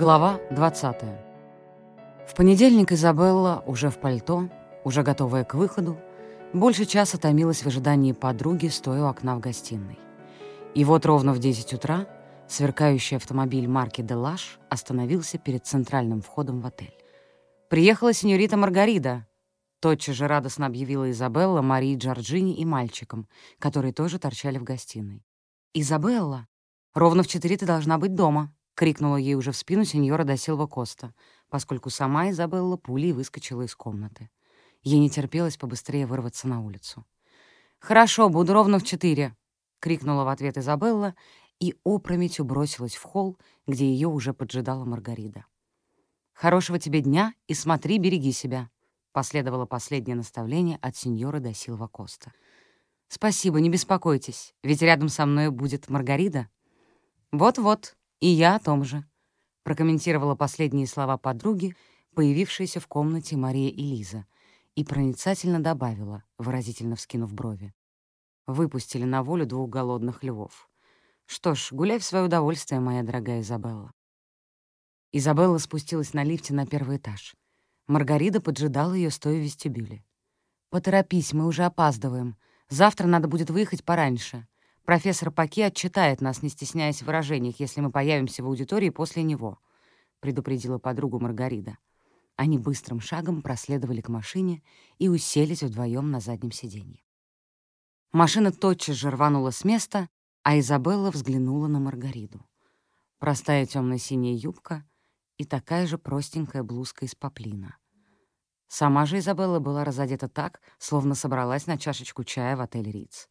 Глава 20. В понедельник Изабелла, уже в пальто, уже готовая к выходу, больше часа томилась в ожидании подруги, стоя у окна в гостиной. И вот ровно в 10 утра сверкающий автомобиль марки «Делаш» остановился перед центральным входом в отель. «Приехала сеньорита Маргарида», — тотчас же радостно объявила Изабелла Марии Джорджини и мальчикам, которые тоже торчали в гостиной. «Изабелла, ровно в четыре ты должна быть дома», — крикнула ей уже в спину сеньора Досилва Коста, поскольку сама Изабелла пулей выскочила из комнаты. Ей не терпелось побыстрее вырваться на улицу. «Хорошо, буду ровно в четыре», — крикнула в ответ Изабелла и опрометью бросилась в холл, где ее уже поджидала Маргарида. «Хорошего тебе дня и смотри, береги себя», — последовало последнее наставление от сеньора до Силва Коста. «Спасибо, не беспокойтесь, ведь рядом со мной будет Маргарида». «Вот-вот, и я о том же», — прокомментировала последние слова подруги, появившаяся в комнате Мария и Лиза, и проницательно добавила, выразительно вскинув брови. Выпустили на волю двух голодных львов. «Что ж, гуляй в свое удовольствие, моя дорогая Изабелла». Изабелла спустилась на лифте на первый этаж. Маргарита поджидала ее, стоя в вестибюле. «Поторопись, мы уже опаздываем. Завтра надо будет выехать пораньше. Профессор Паки отчитает нас, не стесняясь в выражениях, если мы появимся в аудитории после него», — предупредила подругу Маргарита. Они быстрым шагом проследовали к машине и уселись вдвоем на заднем сиденье. Машина тотчас же рванула с места, а Изабелла взглянула на Маргариту. Простая темно-синяя юбка и такая же простенькая блузка из поплина. Сама же Изабелла была разодета так, словно собралась на чашечку чая в отель Риц.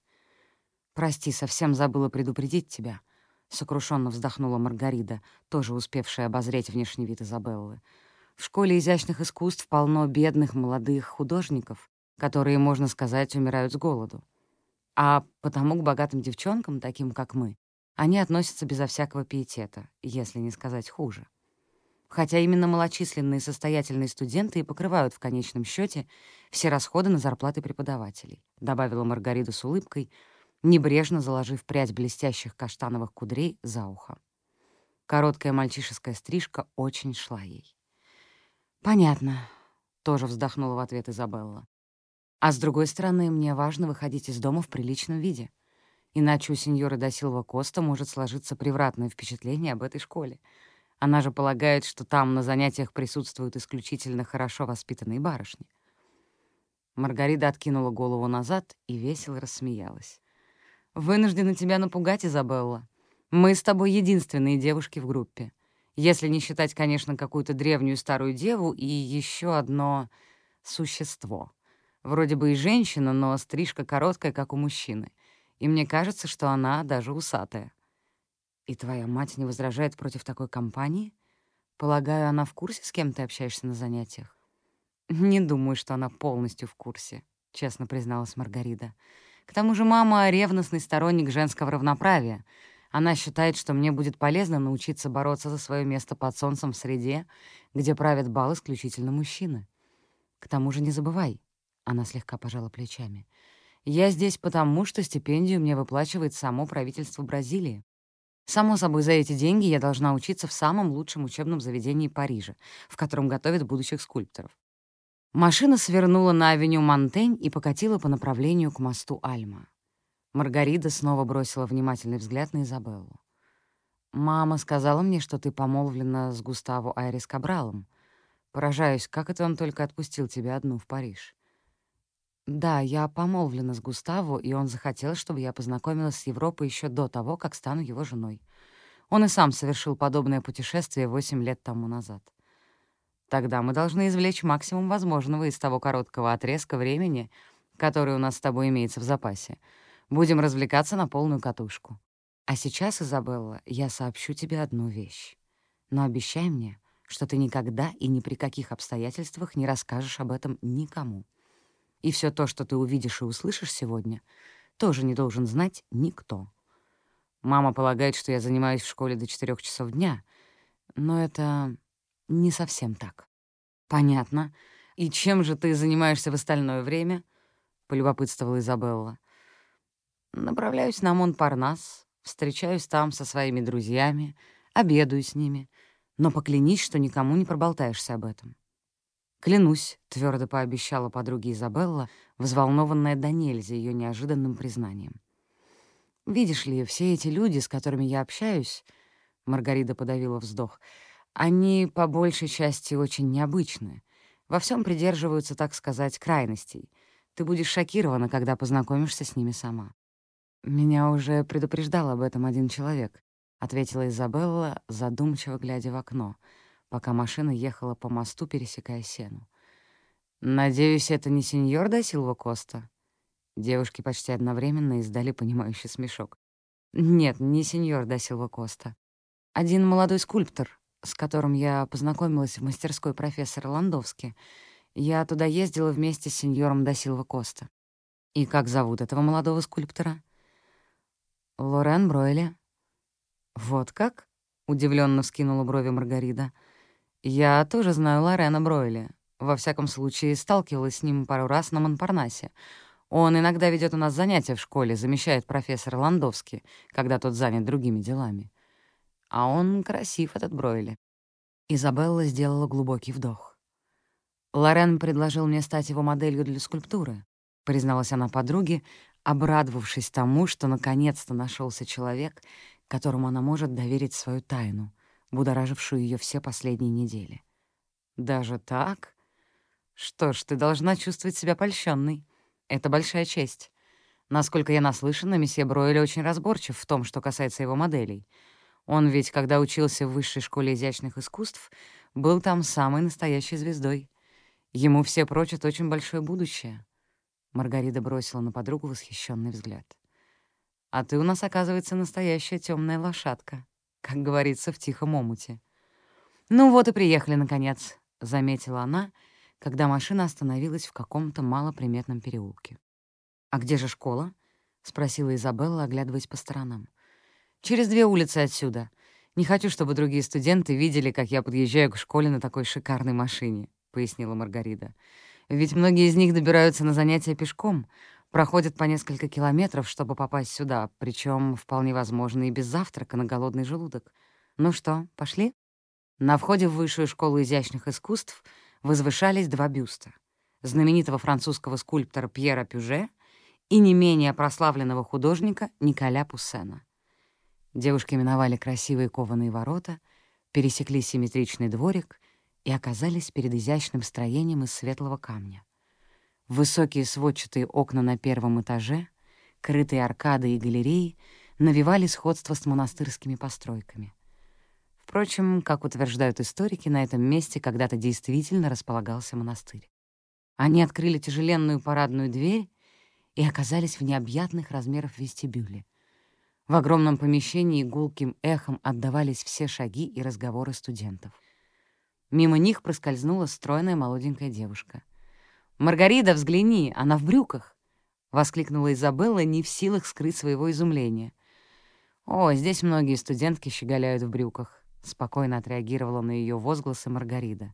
«Прости, совсем забыла предупредить тебя», — сокрушенно вздохнула Маргарита, тоже успевшая обозреть внешний вид Изабеллы. «В школе изящных искусств полно бедных молодых художников, которые, можно сказать, умирают с голоду. А потому к богатым девчонкам, таким как мы, они относятся безо всякого пиетета, если не сказать хуже. Хотя именно малочисленные состоятельные студенты и покрывают в конечном счете все расходы на зарплаты преподавателей», — добавила Маргарита с улыбкой, небрежно заложив прядь блестящих каштановых кудрей за ухо. Короткая мальчишеская стрижка очень шла ей. «Понятно», — тоже вздохнула в ответ Изабелла. «А с другой стороны, мне важно выходить из дома в приличном виде. Иначе у сеньоры Досилва Коста может сложиться превратное впечатление об этой школе. Она же полагает, что там на занятиях присутствуют исключительно хорошо воспитанные барышни. Маргарита откинула голову назад и весело рассмеялась. «Вынуждена тебя напугать, Изабелла. Мы с тобой единственные девушки в группе. Если не считать, конечно, какую-то древнюю старую деву и еще одно существо. Вроде бы и женщина, но стрижка короткая, как у мужчины. И мне кажется, что она даже усатая. «И твоя мать не возражает против такой компании? Полагаю, она в курсе, с кем ты общаешься на занятиях?» «Не думаю, что она полностью в курсе», — честно призналась Маргарита. «К тому же мама — ревностный сторонник женского равноправия. Она считает, что мне будет полезно научиться бороться за свое место под солнцем в среде, где правят бал исключительно мужчины. К тому же не забывай», — она слегка пожала плечами, «я здесь потому, что стипендию мне выплачивает само правительство Бразилии. Само собой, за эти деньги я должна учиться в самом лучшем учебном заведении Парижа, в котором готовят будущих скульпторов. Машина свернула на авеню Монтень и покатила по направлению к мосту Альма. Маргарита снова бросила внимательный взгляд на Изабеллу. «Мама сказала мне, что ты помолвлена с Густаво Айрис Кабралом. Поражаюсь, как это он только отпустил тебя одну в Париж?» Да, я помолвлена с Густаво, и он захотел, чтобы я познакомилась с Европой еще до того, как стану его женой. Он и сам совершил подобное путешествие восемь лет тому назад. Тогда мы должны извлечь максимум возможного из того короткого отрезка времени, который у нас с тобой имеется в запасе. Будем развлекаться на полную катушку. А сейчас, Изабелла, я сообщу тебе одну вещь. Но обещай мне, что ты никогда и ни при каких обстоятельствах не расскажешь об этом никому. И все то, что ты увидишь и услышишь сегодня, тоже не должен знать никто. Мама полагает, что я занимаюсь в школе до четырех часов дня, но это не совсем так. Понятно. И чем же ты занимаешься в остальное время? Полюбопытствовала Изабелла. Направляюсь на Монпарнас, встречаюсь там со своими друзьями, обедаю с ними. Но поклянись, что никому не проболтаешься об этом. «Клянусь», — твердо пообещала подруге Изабелла, взволнованная до нельзя ее неожиданным признанием. «Видишь ли, все эти люди, с которыми я общаюсь...» — Маргарита подавила вздох. «Они, по большей части, очень необычны. Во всем придерживаются, так сказать, крайностей. Ты будешь шокирована, когда познакомишься с ними сама». «Меня уже предупреждал об этом один человек», — ответила Изабелла, задумчиво глядя в окно — пока машина ехала по мосту, пересекая сену. «Надеюсь, это не сеньор да Силва Коста?» Девушки почти одновременно издали понимающий смешок. «Нет, не сеньор да Силва Коста. Один молодой скульптор, с которым я познакомилась в мастерской профессора Ландовски. Я туда ездила вместе с сеньором да Силва Коста. И как зовут этого молодого скульптора?» «Лорен Бройли». «Вот как?» — удивленно вскинула брови Маргарита — «Я тоже знаю Лорена Бройли. Во всяком случае, сталкивалась с ним пару раз на Монпарнасе. Он иногда ведет у нас занятия в школе, замещает профессора Ландовски, когда тот занят другими делами. А он красив, этот Бройли». Изабелла сделала глубокий вдох. «Лорен предложил мне стать его моделью для скульптуры», — призналась она подруге, обрадовавшись тому, что наконец-то нашелся человек, которому она может доверить свою тайну — будоражившую ее все последние недели. «Даже так? Что ж, ты должна чувствовать себя польщенной. Это большая честь. Насколько я наслышана, месье Бройли очень разборчив в том, что касается его моделей. Он ведь, когда учился в высшей школе изящных искусств, был там самой настоящей звездой. Ему все прочат очень большое будущее». Маргарита бросила на подругу восхищенный взгляд. «А ты у нас, оказывается, настоящая темная лошадка как говорится в тихом омуте. «Ну вот и приехали, наконец», — заметила она, когда машина остановилась в каком-то малоприметном переулке. «А где же школа?» — спросила Изабелла, оглядываясь по сторонам. «Через две улицы отсюда. Не хочу, чтобы другие студенты видели, как я подъезжаю к школе на такой шикарной машине», — пояснила Маргарита. «Ведь многие из них добираются на занятия пешком, проходят по несколько километров, чтобы попасть сюда, причем вполне возможно и без завтрака на голодный желудок. Ну что, пошли? На входе в Высшую школу изящных искусств возвышались два бюста — знаменитого французского скульптора Пьера Пюже и не менее прославленного художника Николя Пуссена. Девушки миновали красивые кованые ворота, пересекли симметричный дворик и оказались перед изящным строением из светлого камня. Высокие сводчатые окна на первом этаже, крытые аркады и галереи навевали сходство с монастырскими постройками. Впрочем, как утверждают историки, на этом месте когда-то действительно располагался монастырь. Они открыли тяжеленную парадную дверь и оказались в необъятных размерах вестибюле. В огромном помещении гулким эхом отдавались все шаги и разговоры студентов. Мимо них проскользнула стройная молоденькая девушка. «Маргарита, взгляни, она в брюках!» — воскликнула Изабелла, не в силах скрыть своего изумления. «О, здесь многие студентки щеголяют в брюках», — спокойно отреагировала на ее возгласы Маргарита.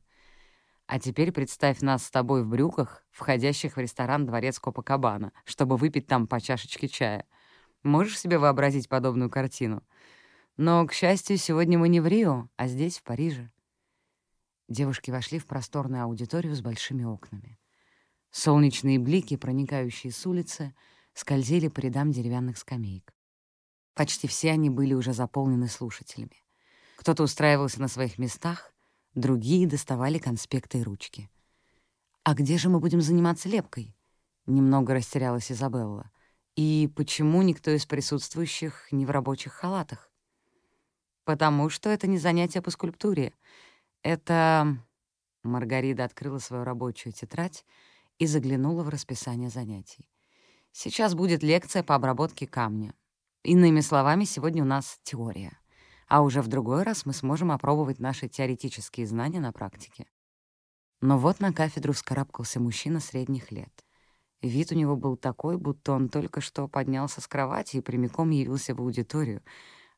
«А теперь представь нас с тобой в брюках, входящих в ресторан «Дворец Копакабана», чтобы выпить там по чашечке чая. Можешь себе вообразить подобную картину? Но, к счастью, сегодня мы не в Рио, а здесь, в Париже». Девушки вошли в просторную аудиторию с большими окнами. Солнечные блики, проникающие с улицы, скользили по рядам деревянных скамеек. Почти все они были уже заполнены слушателями. Кто-то устраивался на своих местах, другие доставали конспекты и ручки. «А где же мы будем заниматься лепкой?» Немного растерялась Изабелла. «И почему никто из присутствующих не в рабочих халатах?» «Потому что это не занятие по скульптуре. Это...» Маргарита открыла свою рабочую тетрадь и заглянула в расписание занятий. Сейчас будет лекция по обработке камня. Иными словами, сегодня у нас теория. А уже в другой раз мы сможем опробовать наши теоретические знания на практике. Но вот на кафедру вскарабкался мужчина средних лет. Вид у него был такой, будто он только что поднялся с кровати и прямиком явился в аудиторию,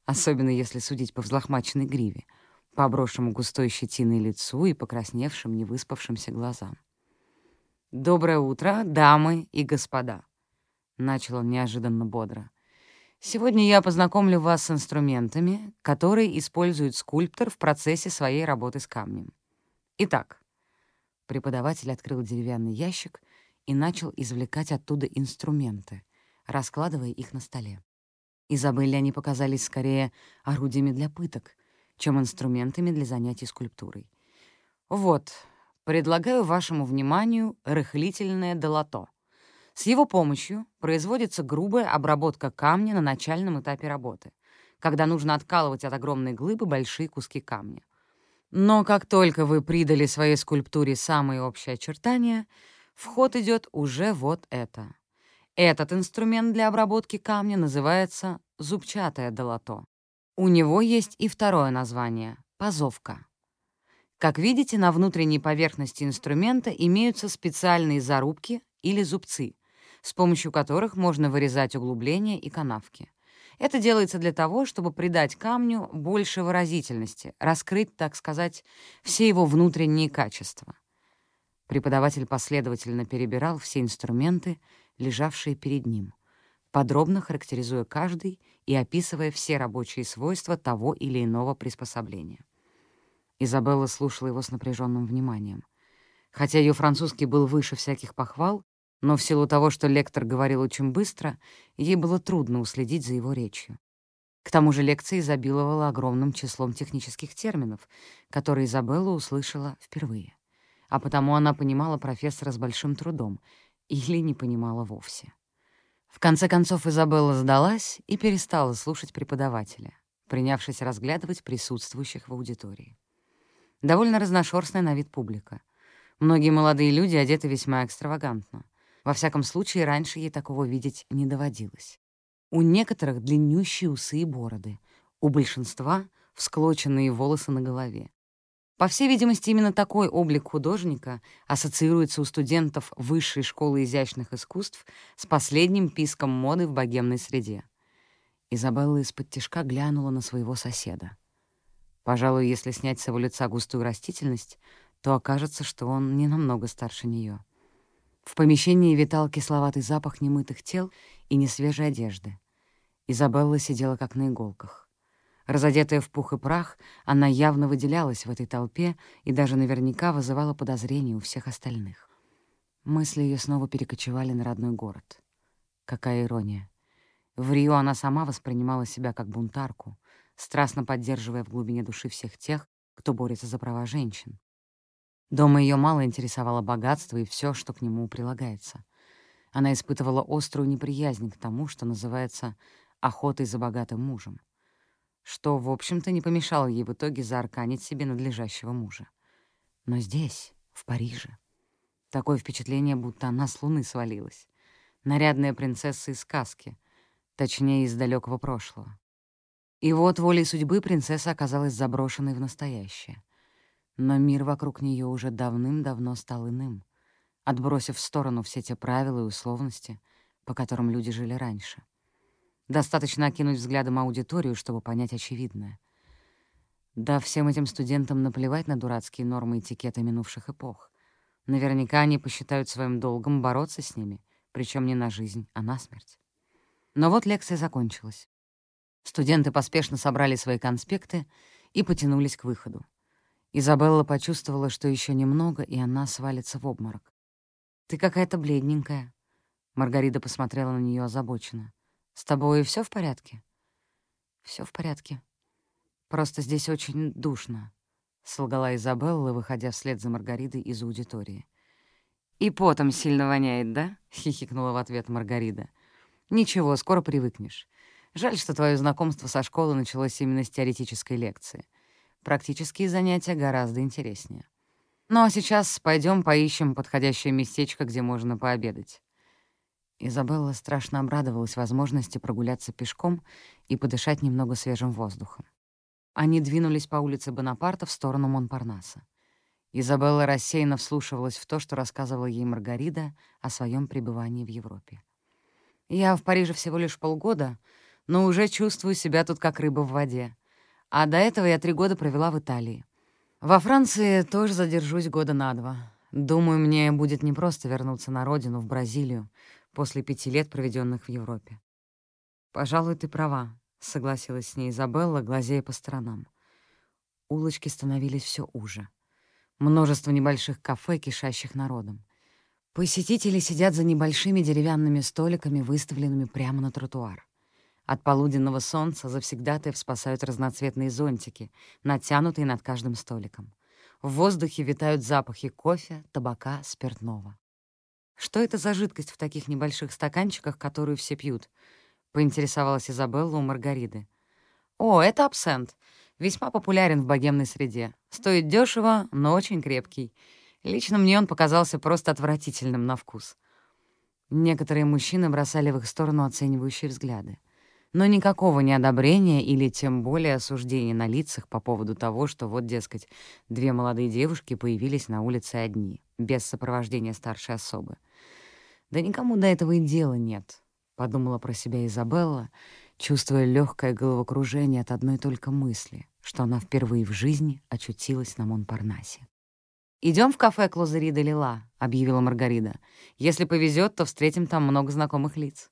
особенно если судить по взлохмаченной гриве, по обросшему густой щетиной лицу и покрасневшим, невыспавшимся глазам. «Доброе утро, дамы и господа», — начал он неожиданно бодро. Сегодня я познакомлю вас с инструментами, которые использует скульптор в процессе своей работы с камнем. Итак, преподаватель открыл деревянный ящик и начал извлекать оттуда инструменты, раскладывая их на столе. Изабелле они показались скорее орудиями для пыток, чем инструментами для занятий скульптурой. Вот, предлагаю вашему вниманию рыхлительное долото. С его помощью производится грубая обработка камня на начальном этапе работы, когда нужно откалывать от огромной глыбы большие куски камня. Но как только вы придали своей скульптуре самые общие очертания, в ход идет уже вот это. Этот инструмент для обработки камня называется зубчатое долото. У него есть и второе название — позовка. Как видите, на внутренней поверхности инструмента имеются специальные зарубки или зубцы, с помощью которых можно вырезать углубления и канавки. Это делается для того, чтобы придать камню больше выразительности, раскрыть, так сказать, все его внутренние качества. Преподаватель последовательно перебирал все инструменты, лежавшие перед ним, подробно характеризуя каждый и описывая все рабочие свойства того или иного приспособления. Изабелла слушала его с напряженным вниманием. Хотя ее французский был выше всяких похвал, но в силу того, что лектор говорил очень быстро, ей было трудно уследить за его речью. К тому же лекция изобиловала огромным числом технических терминов, которые Изабелла услышала впервые. А потому она понимала профессора с большим трудом или не понимала вовсе. В конце концов Изабелла сдалась и перестала слушать преподавателя, принявшись разглядывать присутствующих в аудитории. Довольно разношерстная на вид публика. Многие молодые люди одеты весьма экстравагантно. Во всяком случае, раньше ей такого видеть не доводилось. У некоторых длиннющие усы и бороды, у большинства — всклоченные волосы на голове. По всей видимости, именно такой облик художника ассоциируется у студентов Высшей школы изящных искусств с последним писком моды в богемной среде. Изабелла из-под тишка глянула на своего соседа. Пожалуй, если снять с его лица густую растительность, то окажется, что он не намного старше нее. В помещении витал кисловатый запах немытых тел и несвежей одежды. Изабелла сидела как на иголках. Разодетая в пух и прах, она явно выделялась в этой толпе и даже наверняка вызывала подозрения у всех остальных. Мысли ее снова перекочевали на родной город. Какая ирония. В Рио она сама воспринимала себя как бунтарку, страстно поддерживая в глубине души всех тех, кто борется за права женщин. Дома ее мало интересовало богатство и все, что к нему прилагается. Она испытывала острую неприязнь к тому, что называется «охотой за богатым мужем» что, в общем-то, не помешало ей в итоге заарканить себе надлежащего мужа. Но здесь, в Париже, такое впечатление, будто она с луны свалилась. Нарядная принцесса из сказки, точнее, из далекого прошлого. И вот волей судьбы принцесса оказалась заброшенной в настоящее. Но мир вокруг нее уже давным-давно стал иным, отбросив в сторону все те правила и условности, по которым люди жили раньше — Достаточно окинуть взглядом аудиторию, чтобы понять очевидное. Да, всем этим студентам наплевать на дурацкие нормы этикета минувших эпох. Наверняка они посчитают своим долгом бороться с ними, причем не на жизнь, а на смерть. Но вот лекция закончилась. Студенты поспешно собрали свои конспекты и потянулись к выходу. Изабелла почувствовала, что еще немного, и она свалится в обморок. «Ты какая-то бледненькая». Маргарита посмотрела на нее озабоченно. «С тобой все в порядке?» Все в порядке. Просто здесь очень душно», — солгала Изабелла, выходя вслед за Маргаридой из аудитории. «И потом сильно воняет, да?» — хихикнула в ответ Маргарида. «Ничего, скоро привыкнешь. Жаль, что твое знакомство со школы началось именно с теоретической лекции. Практические занятия гораздо интереснее. Ну а сейчас пойдем поищем подходящее местечко, где можно пообедать. Изабелла страшно обрадовалась возможности прогуляться пешком и подышать немного свежим воздухом. Они двинулись по улице Бонапарта в сторону Монпарнаса. Изабелла рассеянно вслушивалась в то, что рассказывала ей Маргарида о своем пребывании в Европе. «Я в Париже всего лишь полгода, но уже чувствую себя тут как рыба в воде. А до этого я три года провела в Италии. Во Франции тоже задержусь года на два. Думаю, мне будет непросто вернуться на родину, в Бразилию, после пяти лет, проведенных в Европе. «Пожалуй, ты права», — согласилась с ней Изабелла, глазея по сторонам. Улочки становились все уже. Множество небольших кафе, кишащих народом. Посетители сидят за небольшими деревянными столиками, выставленными прямо на тротуар. От полуденного солнца завсегдатаев спасают разноцветные зонтики, натянутые над каждым столиком. В воздухе витают запахи кофе, табака, спиртного. «Что это за жидкость в таких небольших стаканчиках, которую все пьют?» — поинтересовалась Изабелла у Маргариды. «О, это абсент. Весьма популярен в богемной среде. Стоит дешево, но очень крепкий. Лично мне он показался просто отвратительным на вкус». Некоторые мужчины бросали в их сторону оценивающие взгляды но никакого неодобрения или тем более осуждения на лицах по поводу того, что вот, дескать, две молодые девушки появились на улице одни, без сопровождения старшей особы. «Да никому до этого и дела нет», — подумала про себя Изабелла, чувствуя легкое головокружение от одной только мысли, что она впервые в жизни очутилась на Монпарнасе. Идем в кафе Клозери де Лила», — объявила Маргарида. «Если повезет, то встретим там много знакомых лиц».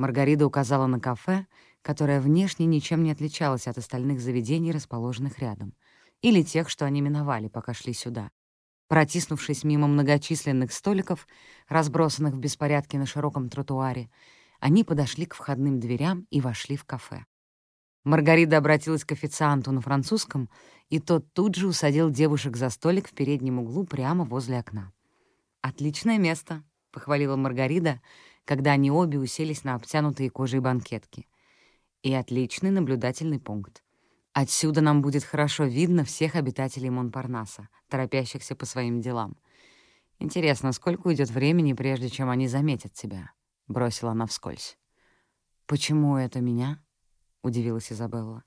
Маргарита указала на кафе, которое внешне ничем не отличалось от остальных заведений, расположенных рядом, или тех, что они миновали, пока шли сюда. Протиснувшись мимо многочисленных столиков, разбросанных в беспорядке на широком тротуаре, они подошли к входным дверям и вошли в кафе. Маргарита обратилась к официанту на французском, и тот тут же усадил девушек за столик в переднем углу прямо возле окна. «Отличное место», — похвалила Маргарита, когда они обе уселись на обтянутые кожей банкетки. И отличный наблюдательный пункт. Отсюда нам будет хорошо видно всех обитателей Монпарнаса, торопящихся по своим делам. Интересно, сколько уйдет времени, прежде чем они заметят тебя? Бросила она вскользь. «Почему это меня?» — удивилась Изабелла.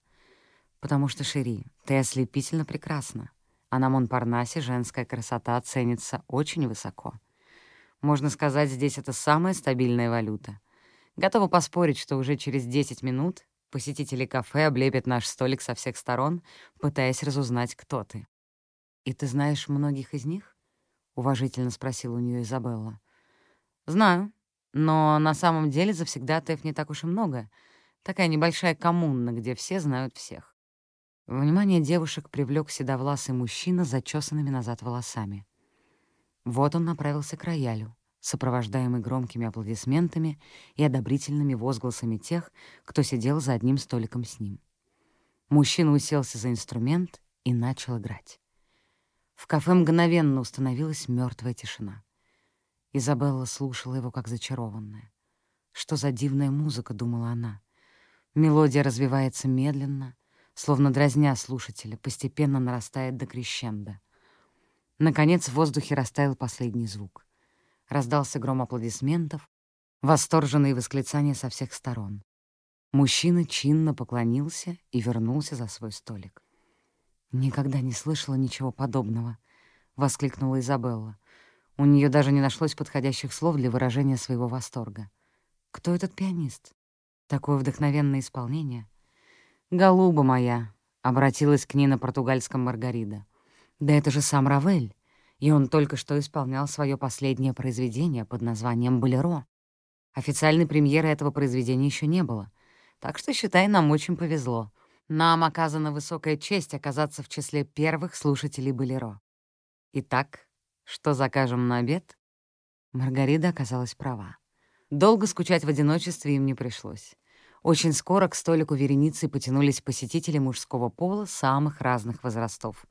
«Потому что, Шери, ты ослепительно прекрасна, а на Монпарнасе женская красота ценится очень высоко. Можно сказать, здесь это самая стабильная валюта. Готова поспорить, что уже через 10 минут посетители кафе облепят наш столик со всех сторон, пытаясь разузнать, кто ты. «И ты знаешь многих из них?» — уважительно спросила у нее Изабелла. «Знаю, но на самом деле завсегдатаев не так уж и много. Такая небольшая коммуна, где все знают всех». Внимание девушек привлек седовласый мужчина с зачесанными назад волосами. Вот он направился к роялю, сопровождаемый громкими аплодисментами и одобрительными возгласами тех, кто сидел за одним столиком с ним. Мужчина уселся за инструмент и начал играть. В кафе мгновенно установилась мертвая тишина. Изабелла слушала его как зачарованная. Что за дивная музыка, думала она. Мелодия развивается медленно, словно дразня слушателя, постепенно нарастает до крещенда. Наконец в воздухе растаял последний звук. Раздался гром аплодисментов, восторженные восклицания со всех сторон. Мужчина чинно поклонился и вернулся за свой столик. «Никогда не слышала ничего подобного», — воскликнула Изабелла. У нее даже не нашлось подходящих слов для выражения своего восторга. «Кто этот пианист? Такое вдохновенное исполнение?» «Голуба моя», — обратилась к ней на португальском Маргарида. Да это же сам Равель, и он только что исполнял свое последнее произведение под названием «Болеро». Официальной премьеры этого произведения еще не было, так что, считай, нам очень повезло. Нам оказана высокая честь оказаться в числе первых слушателей «Болеро». Итак, что закажем на обед? Маргарита оказалась права. Долго скучать в одиночестве им не пришлось. Очень скоро к столику вереницы потянулись посетители мужского пола самых разных возрастов,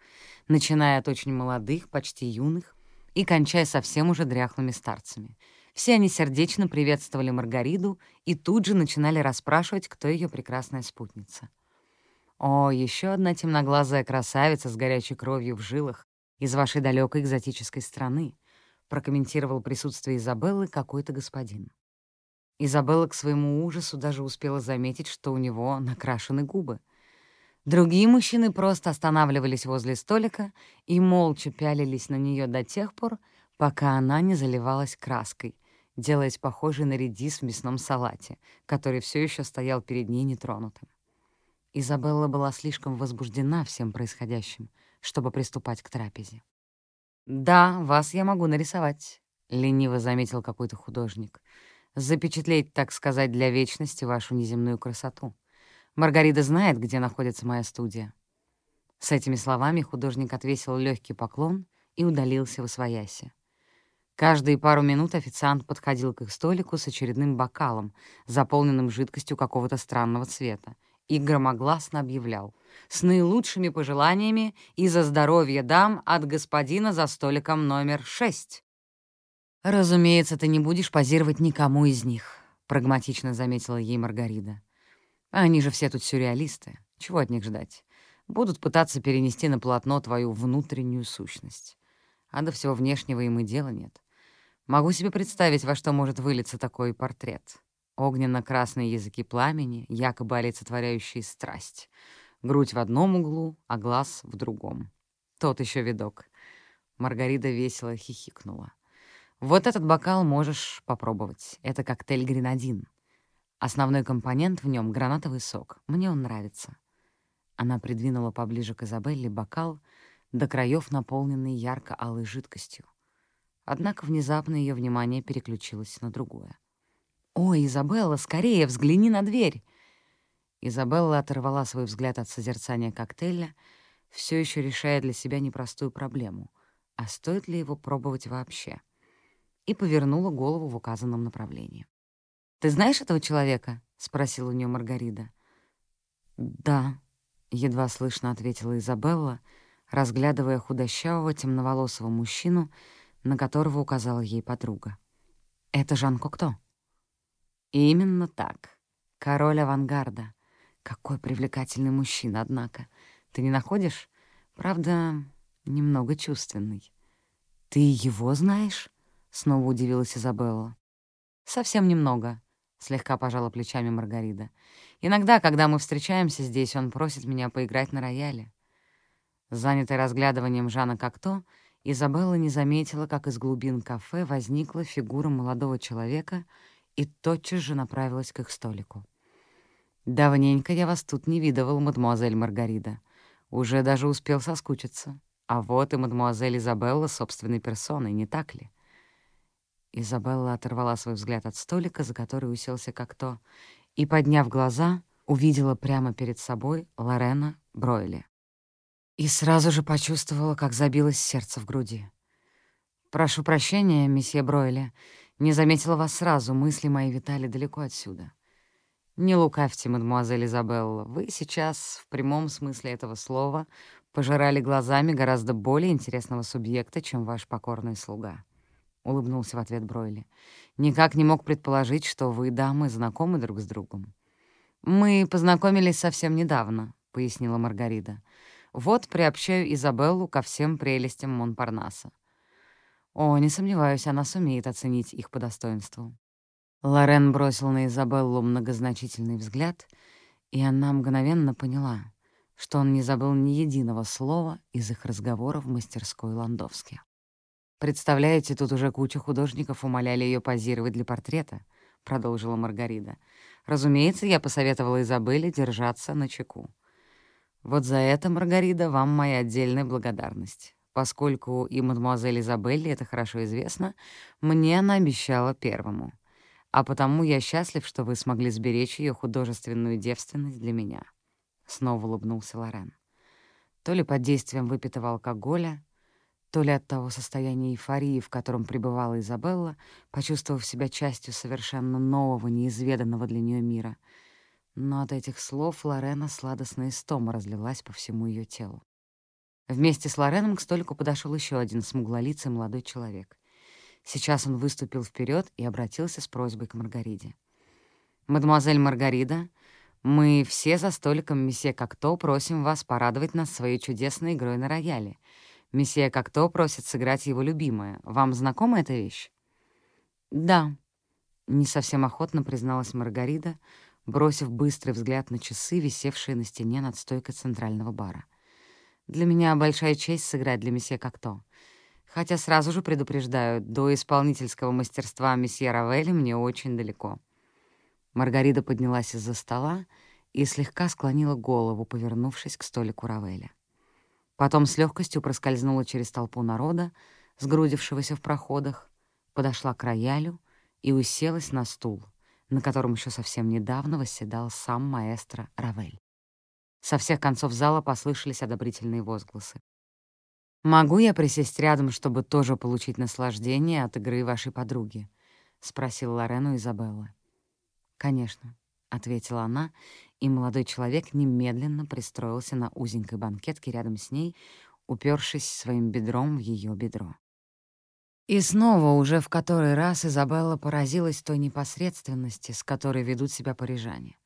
начиная от очень молодых, почти юных, и кончая совсем уже дряхлыми старцами. Все они сердечно приветствовали Маргариду и тут же начинали расспрашивать, кто ее прекрасная спутница. «О, еще одна темноглазая красавица с горячей кровью в жилах из вашей далекой экзотической страны», прокомментировал присутствие Изабеллы какой-то господин. Изабелла к своему ужасу даже успела заметить, что у него накрашены губы. Другие мужчины просто останавливались возле столика и молча пялились на нее до тех пор, пока она не заливалась краской, делаясь похожей на редис в мясном салате, который все еще стоял перед ней нетронутым. Изабелла была слишком возбуждена всем происходящим, чтобы приступать к трапезе. «Да, вас я могу нарисовать», — лениво заметил какой-то художник. Запечатлеть, так сказать, для вечности вашу неземную красоту. Маргарита знает, где находится моя студия». С этими словами художник отвесил легкий поклон и удалился в освояси. Каждые пару минут официант подходил к их столику с очередным бокалом, заполненным жидкостью какого-то странного цвета, и громогласно объявлял «С наилучшими пожеланиями и за здоровье дам от господина за столиком номер шесть». «Разумеется, ты не будешь позировать никому из них», — прагматично заметила ей Маргарита. «Они же все тут сюрреалисты. Чего от них ждать? Будут пытаться перенести на полотно твою внутреннюю сущность. А до всего внешнего им и дела нет. Могу себе представить, во что может вылиться такой портрет. Огненно-красные языки пламени, якобы олицетворяющие страсть. Грудь в одном углу, а глаз в другом. Тот еще видок. Маргарита весело хихикнула. Вот этот бокал можешь попробовать. Это коктейль «Гренадин». Основной компонент в нем — гранатовый сок. Мне он нравится. Она придвинула поближе к Изабелле бокал, до краев наполненный ярко-алой жидкостью. Однако внезапно ее внимание переключилось на другое. «Ой, Изабелла, скорее взгляни на дверь!» Изабелла оторвала свой взгляд от созерцания коктейля, все еще решая для себя непростую проблему — а стоит ли его пробовать вообще — и повернула голову в указанном направлении. «Ты знаешь этого человека?» — спросила у нее Маргарита. «Да», — едва слышно ответила Изабелла, разглядывая худощавого темноволосого мужчину, на которого указала ей подруга. «Это Жан Кокто». «Именно так. Король авангарда. Какой привлекательный мужчина, однако. Ты не находишь? Правда, немного чувственный». «Ты его знаешь?» — снова удивилась Изабелла. «Совсем немного», — слегка пожала плечами Маргарита. «Иногда, когда мы встречаемся здесь, он просит меня поиграть на рояле». Занятая разглядыванием Жана Кокто, Изабелла не заметила, как из глубин кафе возникла фигура молодого человека и тотчас же направилась к их столику. «Давненько я вас тут не видывал, мадемуазель Маргарита. Уже даже успел соскучиться. А вот и мадемуазель Изабелла собственной персоной, не так ли?» Изабелла оторвала свой взгляд от столика, за который уселся как-то, и, подняв глаза, увидела прямо перед собой Лорена Бройли. И сразу же почувствовала, как забилось сердце в груди. «Прошу прощения, месье Бройли, не заметила вас сразу, мысли мои витали далеко отсюда. Не лукавьте, мадемуазель Изабелла, вы сейчас, в прямом смысле этого слова, пожирали глазами гораздо более интересного субъекта, чем ваш покорный слуга». — улыбнулся в ответ Бройли. «Никак не мог предположить, что вы, дамы, знакомы друг с другом». «Мы познакомились совсем недавно», — пояснила Маргарита. «Вот приобщаю Изабеллу ко всем прелестям Монпарнаса». «О, не сомневаюсь, она сумеет оценить их по достоинству». Лорен бросил на Изабеллу многозначительный взгляд, и она мгновенно поняла, что он не забыл ни единого слова из их разговора в мастерской Ландовске. «Представляете, тут уже куча художников умоляли ее позировать для портрета», — продолжила Маргарита. «Разумеется, я посоветовала Изабелле держаться на чеку. Вот за это, Маргарита, вам моя отдельная благодарность. Поскольку и мадемуазель Изабелле это хорошо известно, мне она обещала первому. А потому я счастлив, что вы смогли сберечь ее художественную девственность для меня». Снова улыбнулся Лорен. То ли под действием выпитого алкоголя, то ли от того состояния эйфории, в котором пребывала Изабелла, почувствовав себя частью совершенно нового, неизведанного для нее мира. Но от этих слов Лорена сладостная истома разлилась по всему ее телу. Вместе с Лореном к столику подошел еще один смуглолицый молодой человек. Сейчас он выступил вперед и обратился с просьбой к Маргариде. «Мадемуазель Маргарида, мы все за столиком месье Кокто просим вас порадовать нас своей чудесной игрой на рояле. Месье Кокто просит сыграть его любимое. Вам знакома эта вещь?» «Да», — не совсем охотно призналась Маргарита, бросив быстрый взгляд на часы, висевшие на стене над стойкой центрального бара. «Для меня большая честь сыграть для месье Кокто. Хотя сразу же предупреждаю, до исполнительского мастерства месье Равеля мне очень далеко». Маргарита поднялась из-за стола и слегка склонила голову, повернувшись к столику Равеля. Потом с легкостью проскользнула через толпу народа, сгрудившегося в проходах, подошла к роялю и уселась на стул, на котором еще совсем недавно восседал сам маэстро Равель. Со всех концов зала послышались одобрительные возгласы. «Могу я присесть рядом, чтобы тоже получить наслаждение от игры вашей подруги?» — спросил Лорену Изабелла. «Конечно», — ответила она, и молодой человек немедленно пристроился на узенькой банкетке рядом с ней, упершись своим бедром в ее бедро. И снова, уже в который раз, Изабелла поразилась той непосредственности, с которой ведут себя парижане.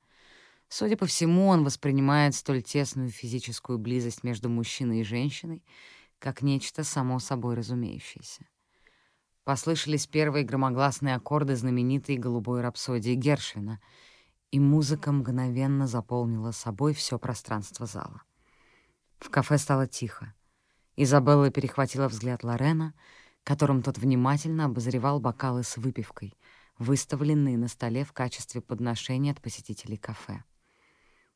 Судя по всему, он воспринимает столь тесную физическую близость между мужчиной и женщиной как нечто само собой разумеющееся. Послышались первые громогласные аккорды знаменитой голубой рапсодии Гершвина, и музыка мгновенно заполнила собой все пространство зала. В кафе стало тихо. Изабелла перехватила взгляд Лорена — которым тот внимательно обозревал бокалы с выпивкой, выставленные на столе в качестве подношения от посетителей кафе.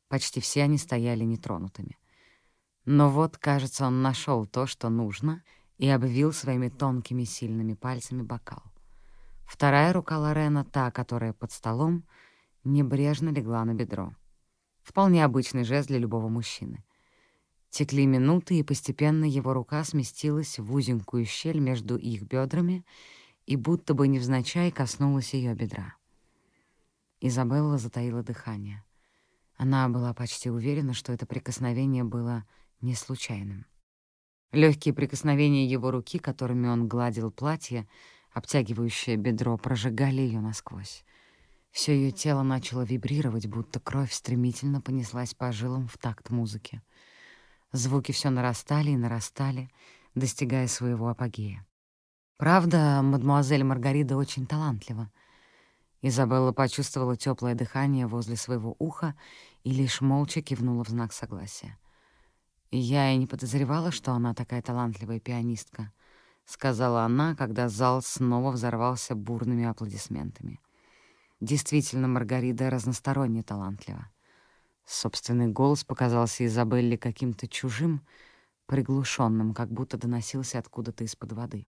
Почти все они стояли нетронутыми. Но вот, кажется, он нашел то, что нужно, и обвил своими тонкими сильными пальцами бокал. Вторая рука Лорена, та, которая под столом, небрежно легла на бедро. Вполне обычный жест для любого мужчины. Текли минуты, и постепенно его рука сместилась в узенькую щель между их бедрами и будто бы невзначай коснулась ее бедра. Изабелла затаила дыхание. Она была почти уверена, что это прикосновение было не случайным. Легкие прикосновения его руки, которыми он гладил платье, обтягивающее бедро, прожигали ее насквозь. Все ее тело начало вибрировать, будто кровь стремительно понеслась по жилам в такт музыки. Звуки все нарастали и нарастали, достигая своего апогея. Правда, мадемуазель Маргарита очень талантлива. Изабелла почувствовала теплое дыхание возле своего уха и лишь молча кивнула в знак согласия. «Я и не подозревала, что она такая талантливая пианистка», — сказала она, когда зал снова взорвался бурными аплодисментами. Действительно, Маргарита разносторонне талантлива. Собственный голос показался Изабелле каким-то чужим, приглушенным, как будто доносился откуда-то из-под воды.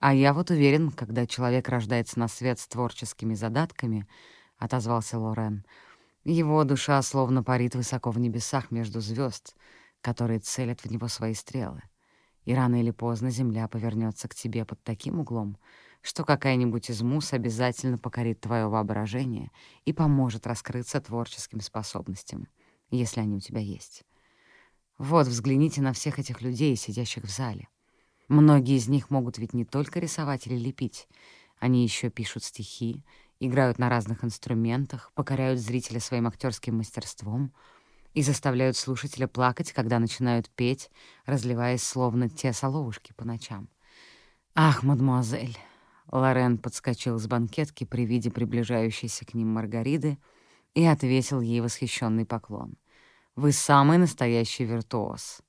«А я вот уверен, когда человек рождается на свет с творческими задатками», — отозвался Лорен, «его душа словно парит высоко в небесах между звезд, которые целят в него свои стрелы. И рано или поздно земля повернется к тебе под таким углом, что какая-нибудь из мус обязательно покорит твое воображение и поможет раскрыться творческим способностям, если они у тебя есть. Вот, взгляните на всех этих людей, сидящих в зале. Многие из них могут ведь не только рисовать или лепить, они еще пишут стихи, играют на разных инструментах, покоряют зрителя своим актерским мастерством и заставляют слушателя плакать, когда начинают петь, разливаясь словно те соловушки по ночам. «Ах, мадемуазель!» Лорен подскочил с банкетки при виде приближающейся к ним Маргариды и ответил ей восхищенный поклон. «Вы самый настоящий виртуоз».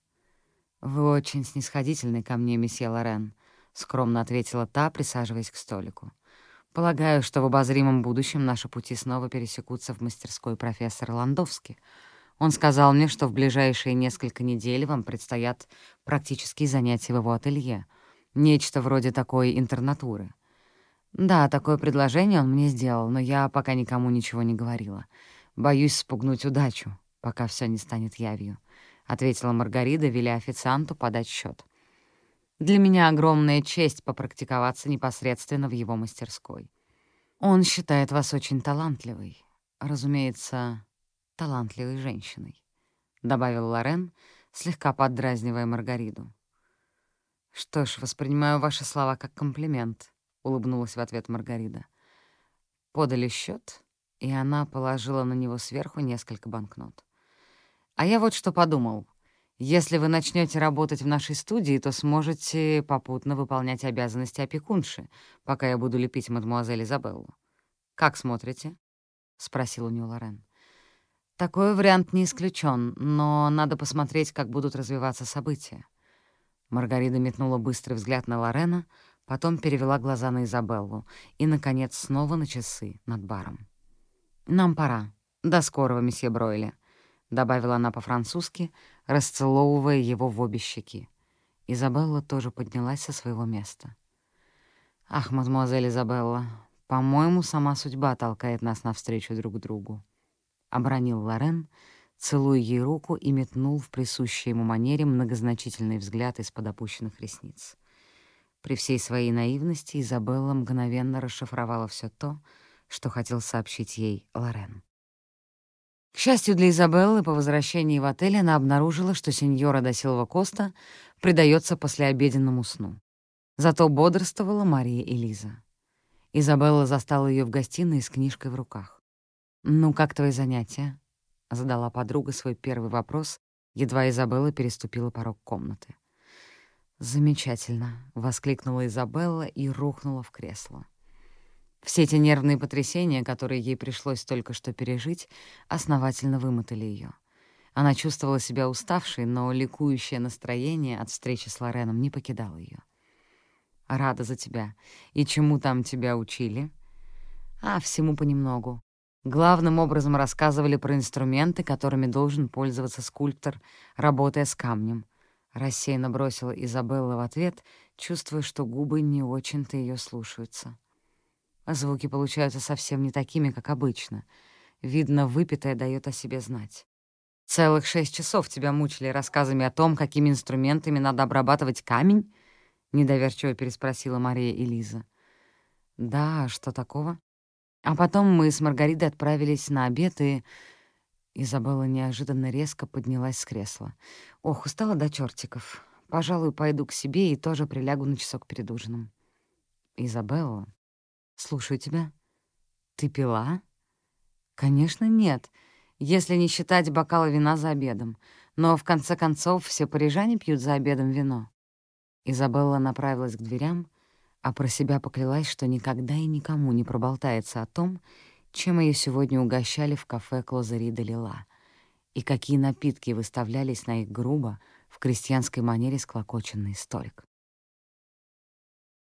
«Вы очень снисходительны ко мне, месье Лорен», — скромно ответила та, присаживаясь к столику. «Полагаю, что в обозримом будущем наши пути снова пересекутся в мастерской профессора Ландовски. Он сказал мне, что в ближайшие несколько недель вам предстоят практические занятия в его ателье, нечто вроде такой интернатуры». «Да, такое предложение он мне сделал, но я пока никому ничего не говорила. Боюсь спугнуть удачу, пока все не станет явью», — ответила Маргарита, веля официанту подать счет. «Для меня огромная честь попрактиковаться непосредственно в его мастерской. Он считает вас очень талантливой, разумеется, талантливой женщиной», — добавил Лорен, слегка поддразнивая Маргариту. «Что ж, воспринимаю ваши слова как комплимент», улыбнулась в ответ Маргарита. Подали счет, и она положила на него сверху несколько банкнот. А я вот что подумал. Если вы начнете работать в нашей студии, то сможете попутно выполнять обязанности опекунши, пока я буду лепить мадемуазель Изабеллу. «Как смотрите?» — спросил у нее Лорен. «Такой вариант не исключен, но надо посмотреть, как будут развиваться события». Маргарита метнула быстрый взгляд на Лорена, потом перевела глаза на Изабеллу и, наконец, снова на часы над баром. «Нам пора. До скорого, месье Бройли», — добавила она по-французски, расцеловывая его в обе щеки. Изабелла тоже поднялась со своего места. «Ах, мадемуазель Изабелла, По-моему, сама судьба толкает нас навстречу друг другу. Обронил Лорен, целуя ей руку и метнул в присущей ему манере многозначительный взгляд из-под опущенных ресниц. При всей своей наивности Изабелла мгновенно расшифровала все то, что хотел сообщить ей Лорен. К счастью для Изабеллы, по возвращении в отель она обнаружила, что сеньора да Коста предается послеобеденному сну. Зато бодрствовала Мария Элиза. Изабелла застала ее в гостиной с книжкой в руках. «Ну, как твои занятия?» — задала подруга свой первый вопрос, едва Изабелла переступила порог комнаты. «Замечательно!» — воскликнула Изабелла и рухнула в кресло. Все эти нервные потрясения, которые ей пришлось только что пережить, основательно вымотали ее. Она чувствовала себя уставшей, но ликующее настроение от встречи с Лореном не покидало ее. «Рада за тебя. И чему там тебя учили?» «А, всему понемногу. Главным образом рассказывали про инструменты, которыми должен пользоваться скульптор, работая с камнем». Рассеянно бросила Изабелла в ответ, чувствуя, что губы не очень-то ее слушаются. А звуки получаются совсем не такими, как обычно. Видно, выпитое дает о себе знать. Целых шесть часов тебя мучили рассказами о том, какими инструментами надо обрабатывать камень? Недоверчиво переспросила Мария и Лиза. Да, что такого? А потом мы с Маргаритой отправились на обед, и... Изабелла неожиданно резко поднялась с кресла. Ох, устала до чертиков. Пожалуй, пойду к себе и тоже прилягу на часок перед ужином. Изабелла, «Слушаю тебя. Ты пила?» «Конечно, нет, если не считать бокала вина за обедом. Но, в конце концов, все парижане пьют за обедом вино». Изабелла направилась к дверям, а про себя поклялась, что никогда и никому не проболтается о том, чем ее сегодня угощали в кафе Клозари де Лила, и какие напитки выставлялись на их грубо, в крестьянской манере склокоченный столик.